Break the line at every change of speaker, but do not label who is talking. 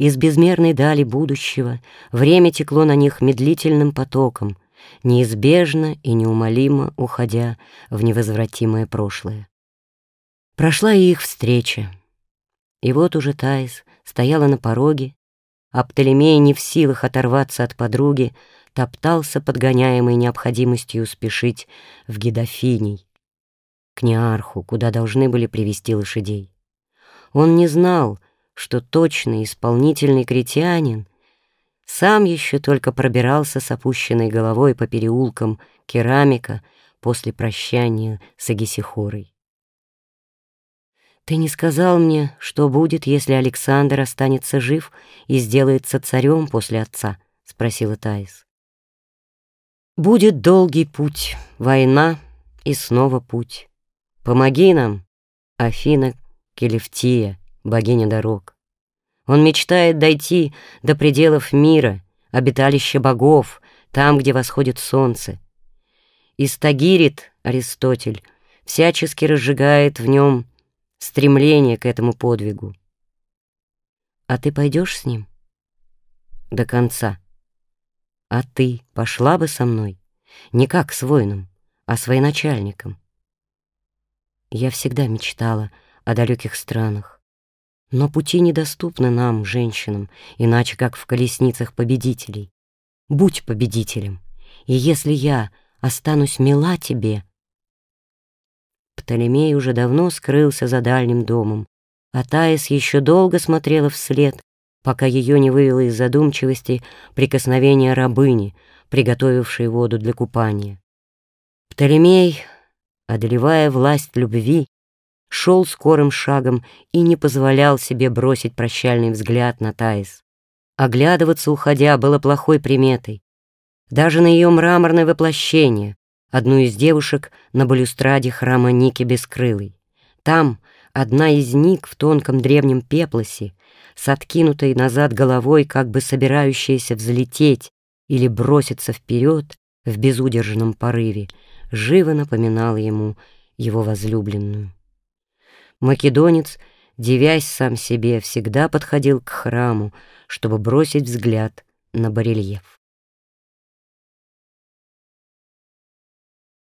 Из безмерной дали будущего время текло на них медлительным потоком, неизбежно и неумолимо уходя в невозвратимое прошлое. Прошла и их встреча. И вот уже Таис стояла на пороге, а Птолемей, не в силах оторваться от подруги, топтался подгоняемой необходимостью спешить в Гедофиний, к Неарху, куда должны были привести лошадей. Он не знал, что точный исполнительный критянин сам еще только пробирался с опущенной головой по переулкам керамика после прощания с Агисихорой. «Ты не сказал мне, что будет, если Александр останется жив и сделается царем после отца?» — спросила Таис. «Будет долгий путь, война и снова путь. Помоги нам, Афина Келевтия, богиня дорог. Он мечтает дойти до пределов мира, обиталища богов, там, где восходит солнце. Истагирит Аристотель, всячески разжигает в нем стремление к этому подвигу. А ты пойдешь с ним? До конца. А ты пошла бы со мной? Не как с воином, а с военачальником. Я всегда мечтала о далеких странах. Но пути недоступны нам, женщинам, иначе как в колесницах победителей. Будь победителем, и если я останусь мила тебе... Птолемей уже давно скрылся за дальним домом, а Таис еще долго смотрела вслед, пока ее не вывело из задумчивости прикосновение рабыни, приготовившей воду для купания. Птолемей одолевая власть любви, шел скорым шагом и не позволял себе бросить прощальный взгляд на Таис. Оглядываться, уходя, было плохой приметой. Даже на ее мраморное воплощение, одну из девушек на балюстраде храма Ники Бескрылой. Там одна из ник в тонком древнем пеплосе, с откинутой назад головой, как бы собирающаяся взлететь или броситься вперед в безудержном порыве, живо напоминал ему его возлюбленную. Македонец, девясь сам себе, всегда подходил к храму, чтобы бросить взгляд на барельеф.